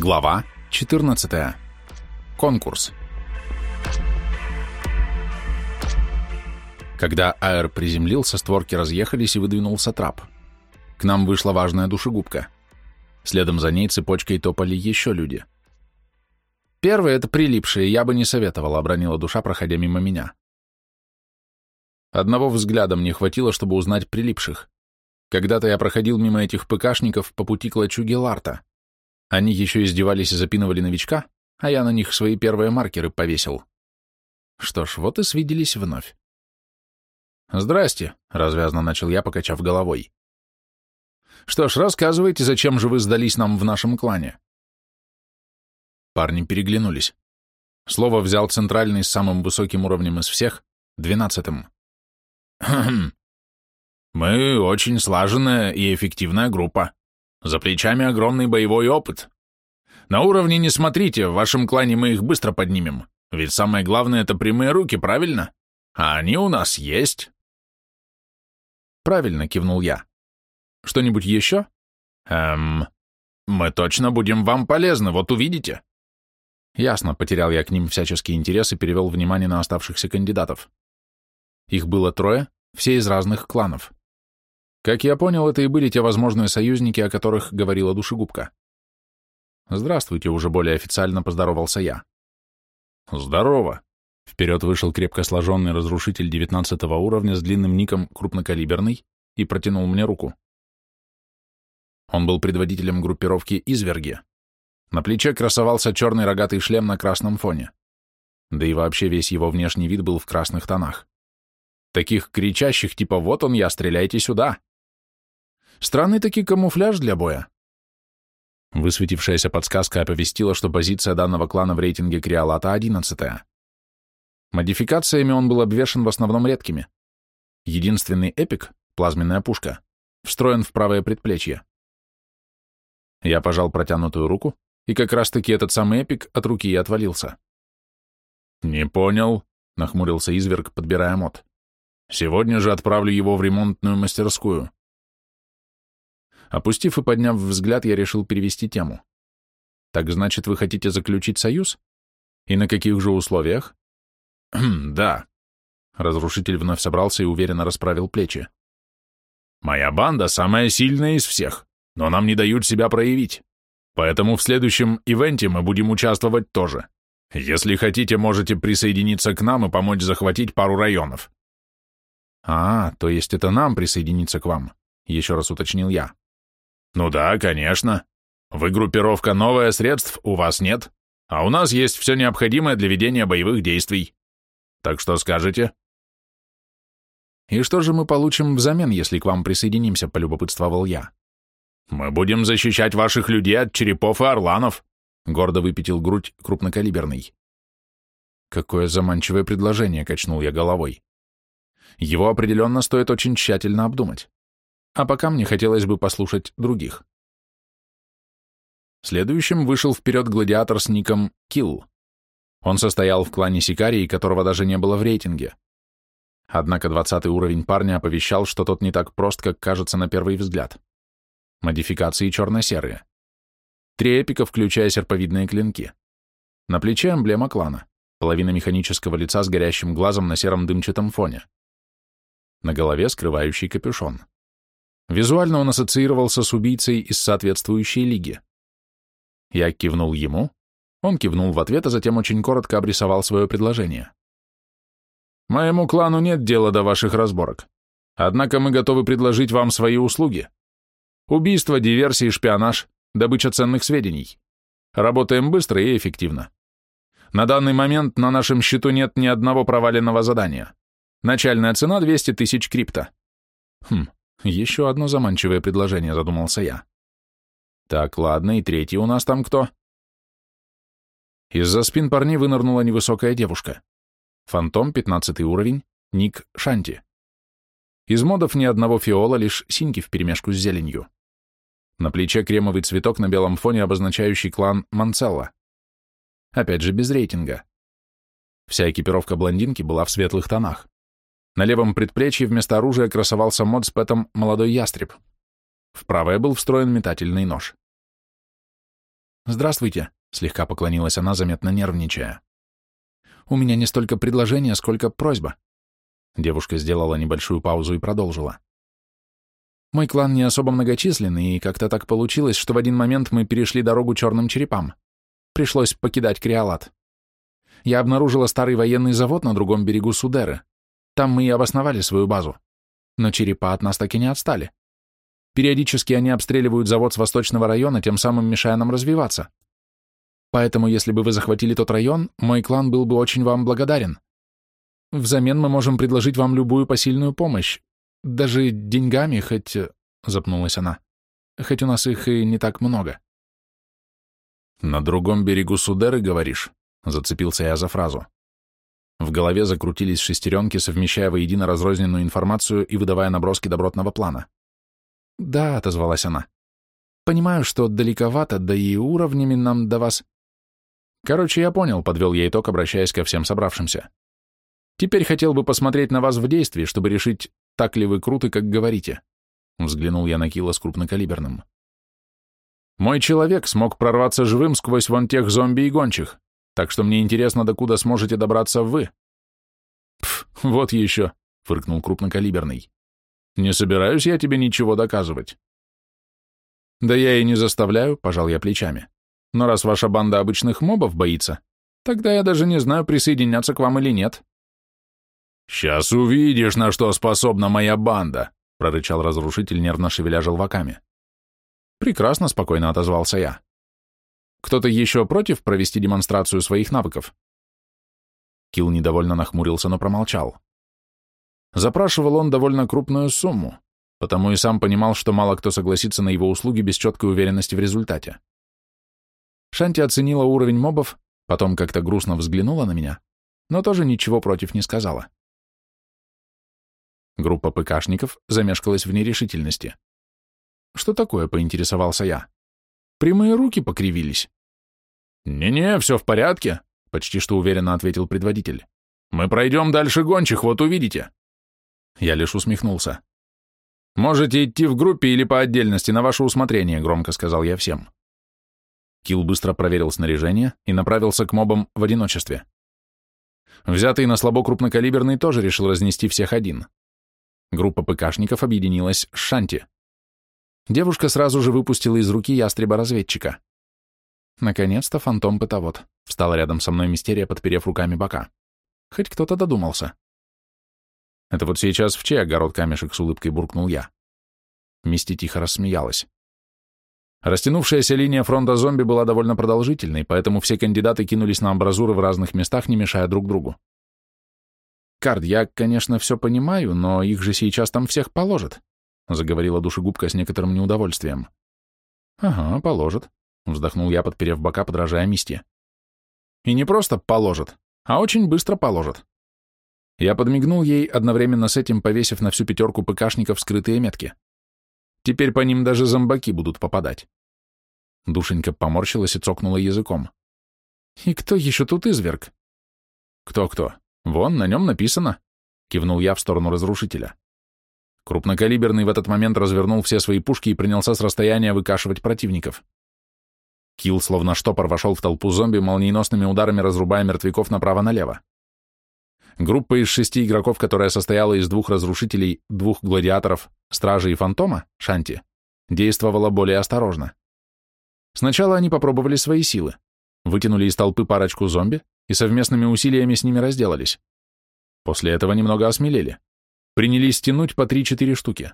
Глава 14. Конкурс. Когда аэр приземлился, створки разъехались и выдвинулся трап. К нам вышла важная душегубка. Следом за ней цепочкой топали еще люди. Первое — это прилипшие, я бы не советовала, обронила душа, проходя мимо меня. Одного взгляда мне хватило, чтобы узнать прилипших. Когда-то я проходил мимо этих ПКшников по пути к лачуге Ларта. Они еще издевались и запинывали новичка, а я на них свои первые маркеры повесил. Что ж, вот и свиделись вновь. «Здрасте», — развязно начал я, покачав головой. «Что ж, рассказывайте, зачем же вы сдались нам в нашем клане?» Парни переглянулись. Слово взял центральный с самым высоким уровнем из всех, двенадцатым. «Хм, мы очень слаженная и эффективная группа. За плечами огромный боевой опыт. На уровне не смотрите, в вашем клане мы их быстро поднимем. Ведь самое главное — это прямые руки, правильно? А они у нас есть. Правильно, кивнул я. Что-нибудь еще? Эм, мы точно будем вам полезны, вот увидите. Ясно, потерял я к ним всяческий интерес и перевел внимание на оставшихся кандидатов. Их было трое, все из разных кланов. Как я понял, это и были те возможные союзники, о которых говорила душегубка. «Здравствуйте», — уже более официально поздоровался я. «Здорово», — вперед вышел крепко сложенный разрушитель девятнадцатого уровня с длинным ником крупнокалиберный и протянул мне руку. Он был предводителем группировки «Изверги». На плече красовался черный рогатый шлем на красном фоне. Да и вообще весь его внешний вид был в красных тонах. Таких кричащих типа «Вот он я, стреляйте сюда!» Странный таки камуфляж для боя. Высветившаяся подсказка оповестила, что позиция данного клана в рейтинге Криолата одиннадцатая. Модификациями он был обвешан в основном редкими. Единственный эпик, плазменная пушка, встроен в правое предплечье. Я пожал протянутую руку, и как раз-таки этот самый эпик от руки и отвалился. «Не понял», — нахмурился изверг, подбирая мод. «Сегодня же отправлю его в ремонтную мастерскую. Опустив и подняв взгляд, я решил перевести тему. Так значит, вы хотите заключить союз? И на каких же условиях? да. Разрушитель вновь собрался и уверенно расправил плечи. Моя банда самая сильная из всех, но нам не дают себя проявить. Поэтому в следующем ивенте мы будем участвовать тоже. Если хотите, можете присоединиться к нам и помочь захватить пару районов. А, то есть это нам присоединиться к вам, еще раз уточнил я. Ну да, конечно. Вы группировка новая, средств у вас нет, а у нас есть все необходимое для ведения боевых действий. Так что скажете? И что же мы получим взамен, если к вам присоединимся, полюбопытствовал я. Мы будем защищать ваших людей от черепов и орланов, гордо выпятил грудь крупнокалиберный. Какое заманчивое предложение, качнул я головой. Его определенно стоит очень тщательно обдумать. А пока мне хотелось бы послушать других. Следующим вышел вперед гладиатор с ником Килл. Он состоял в клане Сикарии, которого даже не было в рейтинге. Однако двадцатый уровень парня оповещал, что тот не так прост, как кажется на первый взгляд. Модификации черно-серые. Три эпика, включая серповидные клинки. На плече эмблема клана, половина механического лица с горящим глазом на сером дымчатом фоне. На голове скрывающий капюшон. Визуально он ассоциировался с убийцей из соответствующей лиги. Я кивнул ему, он кивнул в ответ, а затем очень коротко обрисовал свое предложение. «Моему клану нет дела до ваших разборок. Однако мы готовы предложить вам свои услуги. Убийство, диверсии, шпионаж, добыча ценных сведений. Работаем быстро и эффективно. На данный момент на нашем счету нет ни одного проваленного задания. Начальная цена 200 тысяч крипто. Хм, еще одно заманчивое предложение, задумался я. Так, ладно, и третий у нас там кто? Из-за спин парней вынырнула невысокая девушка. Фантом, 15 уровень, ник Шанти. Из модов ни одного фиола, лишь синьки вперемешку с зеленью. На плече кремовый цветок на белом фоне, обозначающий клан Манцелла. Опять же, без рейтинга. Вся экипировка блондинки была в светлых тонах. На левом предплечье вместо оружия красовался мод с пэтом «Молодой ястреб». В правое был встроен метательный нож. «Здравствуйте», — слегка поклонилась она, заметно нервничая. «У меня не столько предложение, сколько просьба». Девушка сделала небольшую паузу и продолжила. «Мой клан не особо многочисленный, и как-то так получилось, что в один момент мы перешли дорогу черным черепам. Пришлось покидать Криолат. Я обнаружила старый военный завод на другом берегу Судеры. Там мы и обосновали свою базу. Но черепа от нас так и не отстали. Периодически они обстреливают завод с восточного района, тем самым мешая нам развиваться. Поэтому, если бы вы захватили тот район, мой клан был бы очень вам благодарен. Взамен мы можем предложить вам любую посильную помощь. Даже деньгами, хоть...» — запнулась она. «Хоть у нас их и не так много». «На другом берегу Судеры, говоришь?» — зацепился я за фразу. В голове закрутились шестеренки, совмещая воедино разрозненную информацию и выдавая наброски добротного плана. «Да», — отозвалась она. «Понимаю, что далековато, да и уровнями нам до вас...» «Короче, я понял», — подвел я итог, обращаясь ко всем собравшимся. «Теперь хотел бы посмотреть на вас в действии, чтобы решить, так ли вы круты, как говорите». Взглянул я на Кила с крупнокалиберным. «Мой человек смог прорваться живым сквозь вон тех зомби и гончих, так что мне интересно, докуда сможете добраться вы». «Пф, вот еще», — фыркнул крупнокалиберный. Не собираюсь я тебе ничего доказывать. Да я и не заставляю, пожал я плечами. Но раз ваша банда обычных мобов боится, тогда я даже не знаю, присоединяться к вам или нет. Сейчас увидишь, на что способна моя банда, прорычал разрушитель, нервно шевеля желваками. Прекрасно, спокойно отозвался я. Кто-то еще против провести демонстрацию своих навыков? Килл недовольно нахмурился, но промолчал. Запрашивал он довольно крупную сумму, потому и сам понимал, что мало кто согласится на его услуги без четкой уверенности в результате. Шанти оценила уровень мобов, потом как-то грустно взглянула на меня, но тоже ничего против не сказала. Группа ПКшников замешкалась в нерешительности. «Что такое?» — поинтересовался я. «Прямые руки покривились». «Не-не, все в порядке», — почти что уверенно ответил предводитель. «Мы пройдем дальше гончих, вот увидите». Я лишь усмехнулся. «Можете идти в группе или по отдельности, на ваше усмотрение», — громко сказал я всем. Килл быстро проверил снаряжение и направился к мобам в одиночестве. Взятый на слабо крупнокалиберный тоже решил разнести всех один. Группа ПКшников объединилась с Шанти. Девушка сразу же выпустила из руки ястреба-разведчика. Наконец-то фантом-пытовод. Встала рядом со мной мистерия, подперев руками бока. Хоть кто-то додумался. Это вот сейчас в чей огород камешек с улыбкой буркнул я. Мисти тихо рассмеялась. Растянувшаяся линия фронта зомби была довольно продолжительной, поэтому все кандидаты кинулись на амбразуры в разных местах, не мешая друг другу. «Кард, я, конечно, все понимаю, но их же сейчас там всех положат», заговорила душегубка с некоторым неудовольствием. «Ага, положат», вздохнул я, подперев бока, подражая Мисти. «И не просто положат, а очень быстро положат. Я подмигнул ей, одновременно с этим повесив на всю пятерку ПКшников скрытые метки. Теперь по ним даже зомбаки будут попадать. Душенька поморщилась и цокнула языком. «И кто еще тут изверг?» «Кто-кто? Вон, на нем написано», — кивнул я в сторону разрушителя. Крупнокалиберный в этот момент развернул все свои пушки и принялся с расстояния выкашивать противников. Килл, словно штопор, вошел в толпу зомби, молниеносными ударами разрубая мертвяков направо-налево. Группа из шести игроков, которая состояла из двух разрушителей, двух гладиаторов, стражи и фантома, Шанти, действовала более осторожно. Сначала они попробовали свои силы, вытянули из толпы парочку зомби и совместными усилиями с ними разделались. После этого немного осмелели. Принялись тянуть по 3-4 штуки.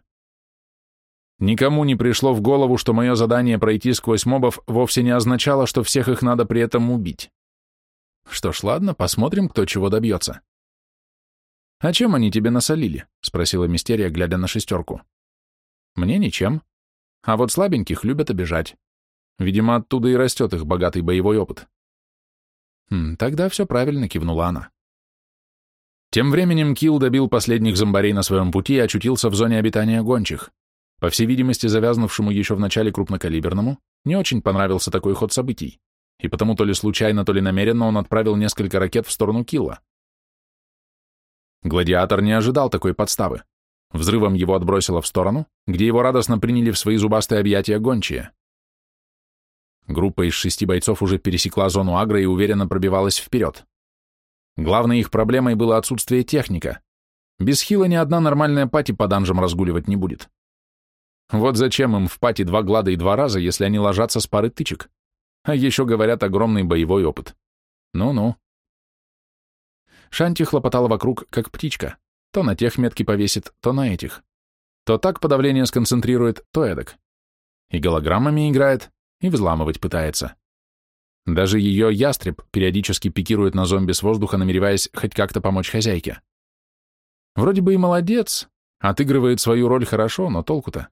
Никому не пришло в голову, что мое задание пройти сквозь мобов вовсе не означало, что всех их надо при этом убить. Что ж, ладно, посмотрим, кто чего добьется. «А чем они тебе насолили?» — спросила Мистерия, глядя на шестерку. «Мне ничем. А вот слабеньких любят обижать. Видимо, оттуда и растет их богатый боевой опыт». «Хм, «Тогда все правильно», — кивнула она. Тем временем Килл добил последних зомбарей на своем пути и очутился в зоне обитания гончих. По всей видимости, завязнувшему еще в начале крупнокалиберному, не очень понравился такой ход событий, и потому то ли случайно, то ли намеренно он отправил несколько ракет в сторону Килла. Гладиатор не ожидал такой подставы. Взрывом его отбросило в сторону, где его радостно приняли в свои зубастые объятия гончие. Группа из шести бойцов уже пересекла зону агро и уверенно пробивалась вперед. Главной их проблемой было отсутствие техника. Без хила ни одна нормальная пати по данжам разгуливать не будет. Вот зачем им в пати два глада и два раза, если они ложатся с пары тычек? А еще говорят огромный боевой опыт. Ну-ну. Шанти хлопотала вокруг, как птичка. То на тех метки повесит, то на этих. То так подавление сконцентрирует, то эдак. И голограммами играет, и взламывать пытается. Даже ее ястреб периодически пикирует на зомби с воздуха, намереваясь хоть как-то помочь хозяйке. Вроде бы и молодец, отыгрывает свою роль хорошо, но толку-то.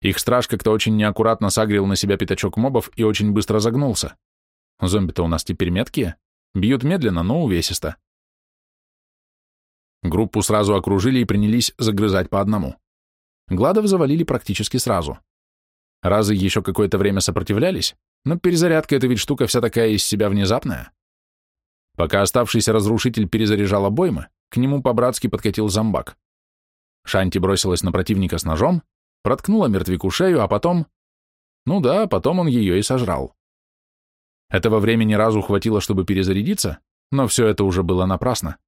Их страж как-то очень неаккуратно сагрил на себя пятачок мобов и очень быстро загнулся. Зомби-то у нас теперь меткие, бьют медленно, но увесисто. Группу сразу окружили и принялись загрызать по одному. Гладов завалили практически сразу. Разы еще какое-то время сопротивлялись, но перезарядка — это ведь штука вся такая из себя внезапная. Пока оставшийся разрушитель перезаряжал обоймы, к нему по-братски подкатил зомбак. Шанти бросилась на противника с ножом, проткнула мертвяку шею, а потом... Ну да, потом он ее и сожрал. Этого времени разу хватило, чтобы перезарядиться, но все это уже было напрасно.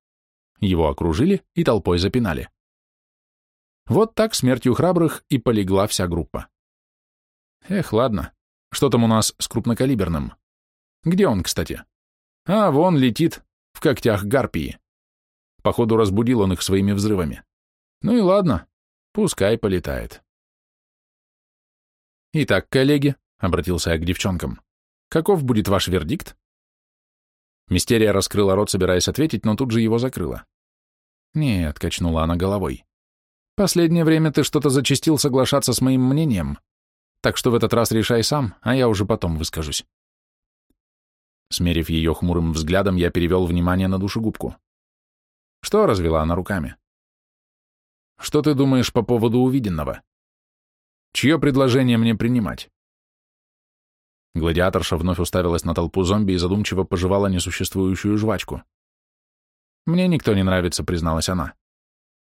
Его окружили и толпой запинали. Вот так смертью храбрых и полегла вся группа. Эх, ладно. Что там у нас с крупнокалиберным? Где он, кстати? А, вон летит, в когтях гарпии. Походу, разбудил он их своими взрывами. Ну и ладно, пускай полетает. Итак, коллеги, — обратился я к девчонкам, — каков будет ваш вердикт? Мистерия раскрыла рот, собираясь ответить, но тут же его закрыла. «Нет», — качнула она головой. «Последнее время ты что-то зачастил соглашаться с моим мнением. Так что в этот раз решай сам, а я уже потом выскажусь. Смерив ее хмурым взглядом, я перевел внимание на душегубку. Что развела она руками? Что ты думаешь по поводу увиденного? Чье предложение мне принимать? Гладиаторша вновь уставилась на толпу зомби и задумчиво пожевала несуществующую жвачку. «Мне никто не нравится», — призналась она.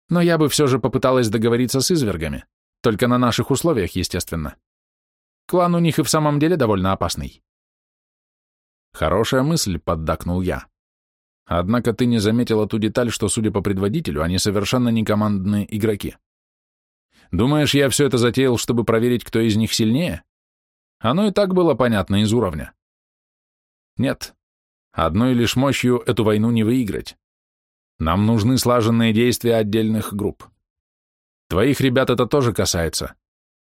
«Но я бы все же попыталась договориться с извергами. Только на наших условиях, естественно. Клан у них и в самом деле довольно опасный. Хорошая мысль, поддакнул я. Однако ты не заметила ту деталь, что, судя по предводителю, они совершенно не командные игроки. Думаешь, я все это затеял, чтобы проверить, кто из них сильнее? Оно и так было понятно из уровня. Нет, одной лишь мощью эту войну не выиграть. Нам нужны слаженные действия отдельных групп. Твоих ребят это тоже касается.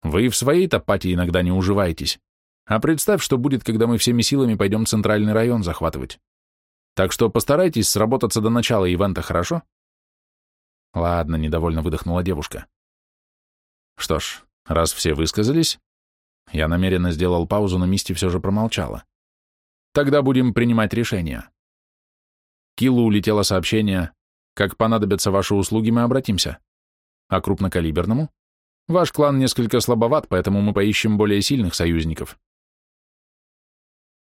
Вы и в своей-то пати иногда не уживаетесь. А представь, что будет, когда мы всеми силами пойдем центральный район захватывать. Так что постарайтесь сработаться до начала ивента, хорошо? Ладно, недовольно выдохнула девушка. Что ж, раз все высказались, я намеренно сделал паузу, но Мисти все же промолчала. Тогда будем принимать решение. Киллу улетело сообщение, как понадобятся ваши услуги, мы обратимся. А крупнокалиберному? Ваш клан несколько слабоват, поэтому мы поищем более сильных союзников.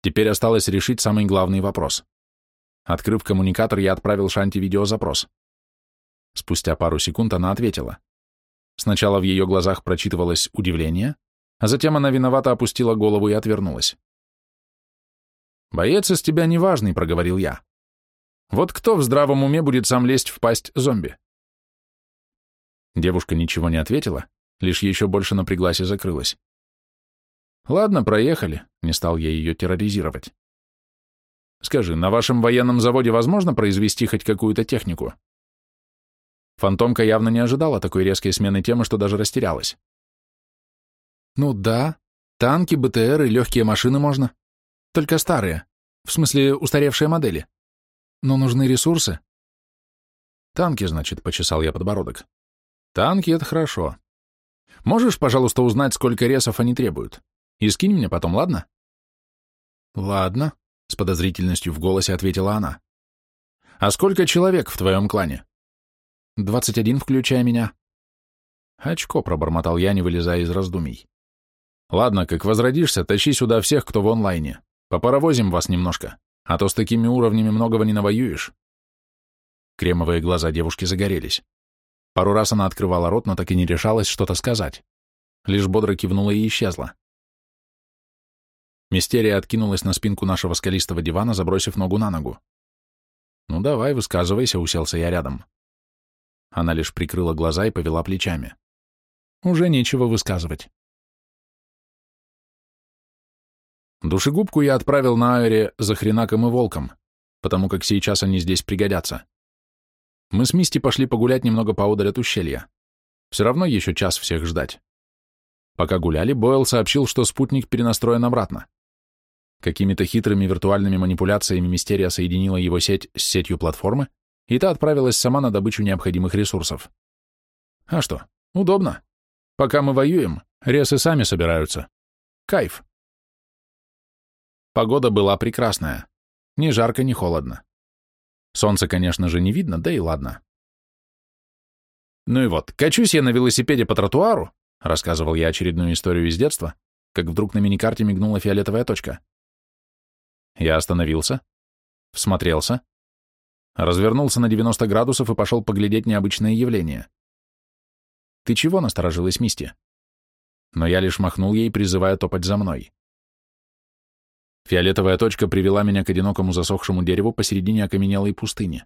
Теперь осталось решить самый главный вопрос. Открыв коммуникатор, я отправил Шанти видеозапрос. Спустя пару секунд она ответила. Сначала в ее глазах прочитывалось удивление, а затем она виновато опустила голову и отвернулась. «Боец из тебя неважный», — проговорил я. «Вот кто в здравом уме будет сам лезть в пасть зомби?» Девушка ничего не ответила, лишь еще больше напряглась и закрылась. «Ладно, проехали», — не стал я ее терроризировать. «Скажи, на вашем военном заводе возможно произвести хоть какую-то технику?» Фантомка явно не ожидала такой резкой смены темы, что даже растерялась. «Ну да, танки, БТР и легкие машины можно. Только старые, в смысле устаревшие модели. Но нужны ресурсы». «Танки, значит», — почесал я подбородок. «Танки — это хорошо. Можешь, пожалуйста, узнать, сколько ресов они требуют? И скинь мне потом, ладно? Ладно, с подозрительностью в голосе ответила она. А сколько человек в твоем клане? Двадцать один, включая меня. Очко, пробормотал я, не вылезая из раздумий. Ладно, как возродишься, тащи сюда всех, кто в онлайне. Попаровозим вас немножко, а то с такими уровнями многого не навоюешь. Кремовые глаза девушки загорелись. Пару раз она открывала рот, но так и не решалась что-то сказать. Лишь бодро кивнула и исчезла. Мистерия откинулась на спинку нашего скалистого дивана, забросив ногу на ногу. «Ну давай, высказывайся», — уселся я рядом. Она лишь прикрыла глаза и повела плечами. «Уже нечего высказывать». Душегубку я отправил на Аэре за хренаком и волком, потому как сейчас они здесь пригодятся. Мы с Мисти пошли погулять немного поодаль от ущелья. Все равно еще час всех ждать. Пока гуляли, Бойл сообщил, что спутник перенастроен обратно. Какими-то хитрыми виртуальными манипуляциями Мистерия соединила его сеть с сетью платформы, и та отправилась сама на добычу необходимых ресурсов. А что, удобно. Пока мы воюем, ресы сами собираются. Кайф. Погода была прекрасная. Ни жарко, ни холодно. Солнца, конечно же, не видно, да и ладно. Ну и вот, качусь я на велосипеде по тротуару, рассказывал я очередную историю из детства, как вдруг на миникарте мигнула фиолетовая точка. Я остановился, всмотрелся, развернулся на 90 градусов и пошел поглядеть необычное явление. «Ты чего?» — насторожилась Мисти. Но я лишь махнул ей, призывая топать за мной. Фиолетовая точка привела меня к одинокому засохшему дереву посередине окаменелой пустыни.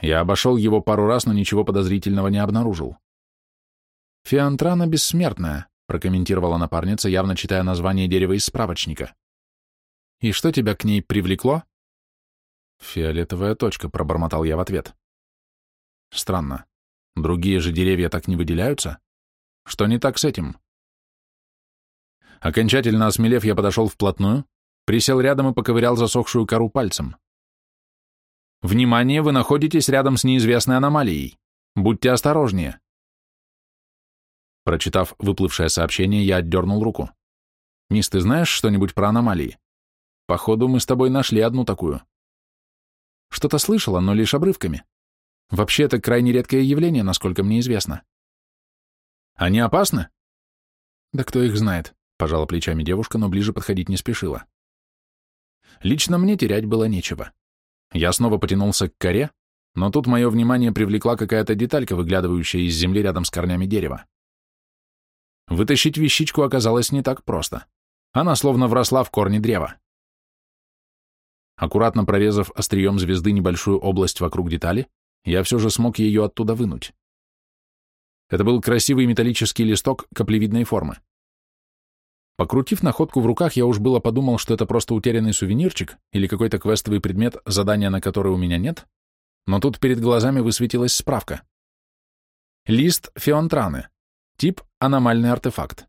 Я обошел его пару раз, но ничего подозрительного не обнаружил. «Фиантрана бессмертная», — прокомментировала напарница, явно читая название дерева из справочника. «И что тебя к ней привлекло?» «Фиолетовая точка», — пробормотал я в ответ. «Странно. Другие же деревья так не выделяются? Что не так с этим?» Окончательно осмелев, я подошел вплотную, присел рядом и поковырял засохшую кору пальцем. «Внимание, вы находитесь рядом с неизвестной аномалией. Будьте осторожнее». Прочитав выплывшее сообщение, я отдернул руку. «Мисс, ты знаешь что-нибудь про аномалии? Походу, мы с тобой нашли одну такую». Что-то слышала, но лишь обрывками. Вообще, это крайне редкое явление, насколько мне известно. Они опасны? Да кто их знает, пожала плечами девушка, но ближе подходить не спешила. Лично мне терять было нечего. Я снова потянулся к коре, но тут мое внимание привлекла какая-то деталька, выглядывающая из земли рядом с корнями дерева. Вытащить вещичку оказалось не так просто. Она словно вросла в корни древа. Аккуратно прорезав острием звезды небольшую область вокруг детали, я все же смог ее оттуда вынуть. Это был красивый металлический листок каплевидной формы. Покрутив находку в руках, я уж было подумал, что это просто утерянный сувенирчик или какой-то квестовый предмет, задания на который у меня нет, но тут перед глазами высветилась справка. Лист феонтраны. Тип аномальный артефакт.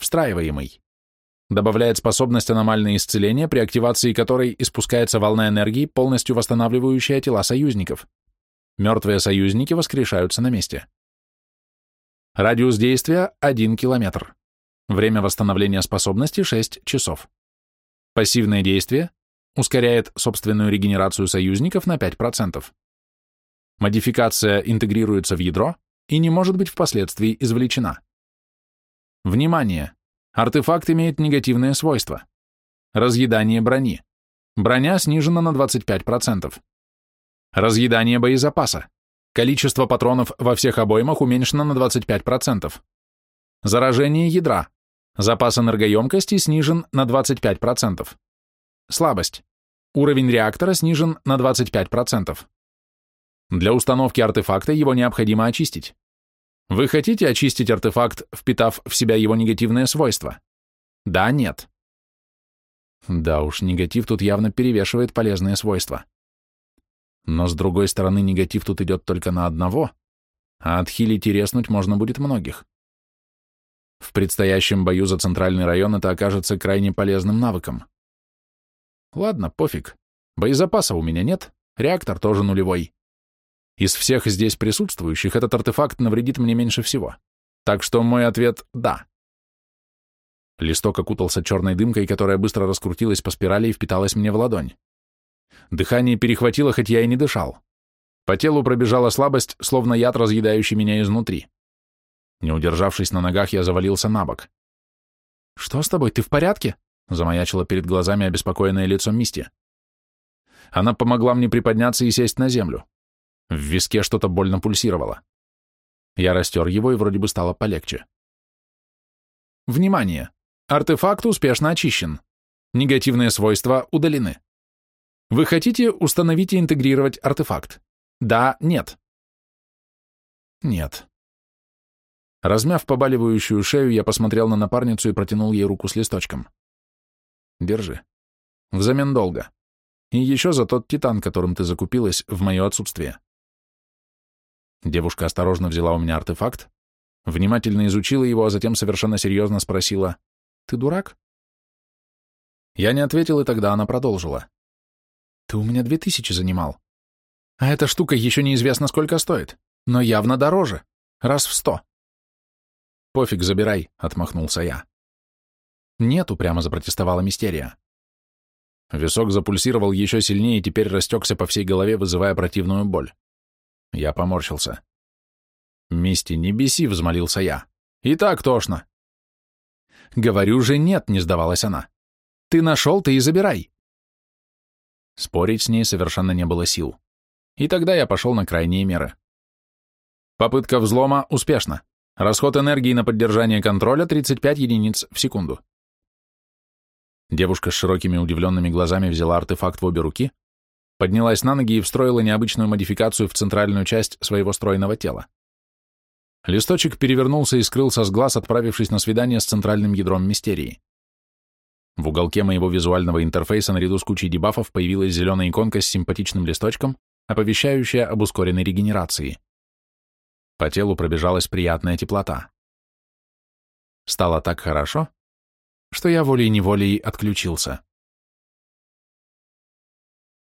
Встраиваемый добавляет способность аномальное исцеление, при активации которой испускается волна энергии, полностью восстанавливающая тела союзников. Мертвые союзники воскрешаются на месте. Радиус действия – 1 километр. Время восстановления способности – 6 часов. Пассивное действие ускоряет собственную регенерацию союзников на 5%. Модификация интегрируется в ядро и не может быть впоследствии извлечена. Внимание! Артефакт имеет негативные свойства. Разъедание брони. Броня снижена на 25%. Разъедание боезапаса. Количество патронов во всех обоймах уменьшено на 25%. Заражение ядра. Запас энергоемкости снижен на 25%. Слабость. Уровень реактора снижен на 25%. Для установки артефакта его необходимо очистить. Вы хотите очистить артефакт, впитав в себя его негативные свойства? Да, нет. Да уж, негатив тут явно перевешивает полезные свойства. Но с другой стороны, негатив тут идет только на одного, а отхилить и резнуть можно будет многих. В предстоящем бою за центральный район это окажется крайне полезным навыком. Ладно, пофиг. Боезапаса у меня нет, реактор тоже нулевой. Из всех здесь присутствующих этот артефакт навредит мне меньше всего. Так что мой ответ — да. Листок окутался черной дымкой, которая быстро раскрутилась по спирали и впиталась мне в ладонь. Дыхание перехватило, хоть я и не дышал. По телу пробежала слабость, словно яд, разъедающий меня изнутри. Не удержавшись на ногах, я завалился на бок. «Что с тобой, ты в порядке?» — замаячило перед глазами обеспокоенное лицо Мисти. Она помогла мне приподняться и сесть на землю. В виске что-то больно пульсировало. Я растер его, и вроде бы стало полегче. Внимание! Артефакт успешно очищен. Негативные свойства удалены. Вы хотите установить и интегрировать артефакт? Да, нет. Нет. Размяв побаливающую шею, я посмотрел на напарницу и протянул ей руку с листочком. Держи. Взамен долга. И еще за тот титан, которым ты закупилась в мое отсутствие. Девушка осторожно взяла у меня артефакт, внимательно изучила его, а затем совершенно серьезно спросила, «Ты дурак?» Я не ответил, и тогда она продолжила. Ты у меня две тысячи занимал. А эта штука еще неизвестно сколько стоит, но явно дороже, раз в сто. Пофиг, забирай, отмахнулся я. Нет, упрямо запротестовала Мистерия. Висок запульсировал еще сильнее и теперь растекся по всей голове, вызывая противную боль. Я поморщился. «Мисти, не беси», — взмолился я. «И так тошно». «Говорю же, нет», — не сдавалась она. «Ты нашел, ты и забирай». Спорить с ней совершенно не было сил. И тогда я пошел на крайние меры. Попытка взлома успешна. Расход энергии на поддержание контроля 35 единиц в секунду. Девушка с широкими удивленными глазами взяла артефакт в обе руки, поднялась на ноги и встроила необычную модификацию в центральную часть своего стройного тела. Листочек перевернулся и скрылся с глаз, отправившись на свидание с центральным ядром мистерии. В уголке моего визуального интерфейса наряду с кучей дебафов появилась зеленая иконка с симпатичным листочком, оповещающая об ускоренной регенерации. По телу пробежалась приятная теплота. Стало так хорошо, что я волей-неволей отключился.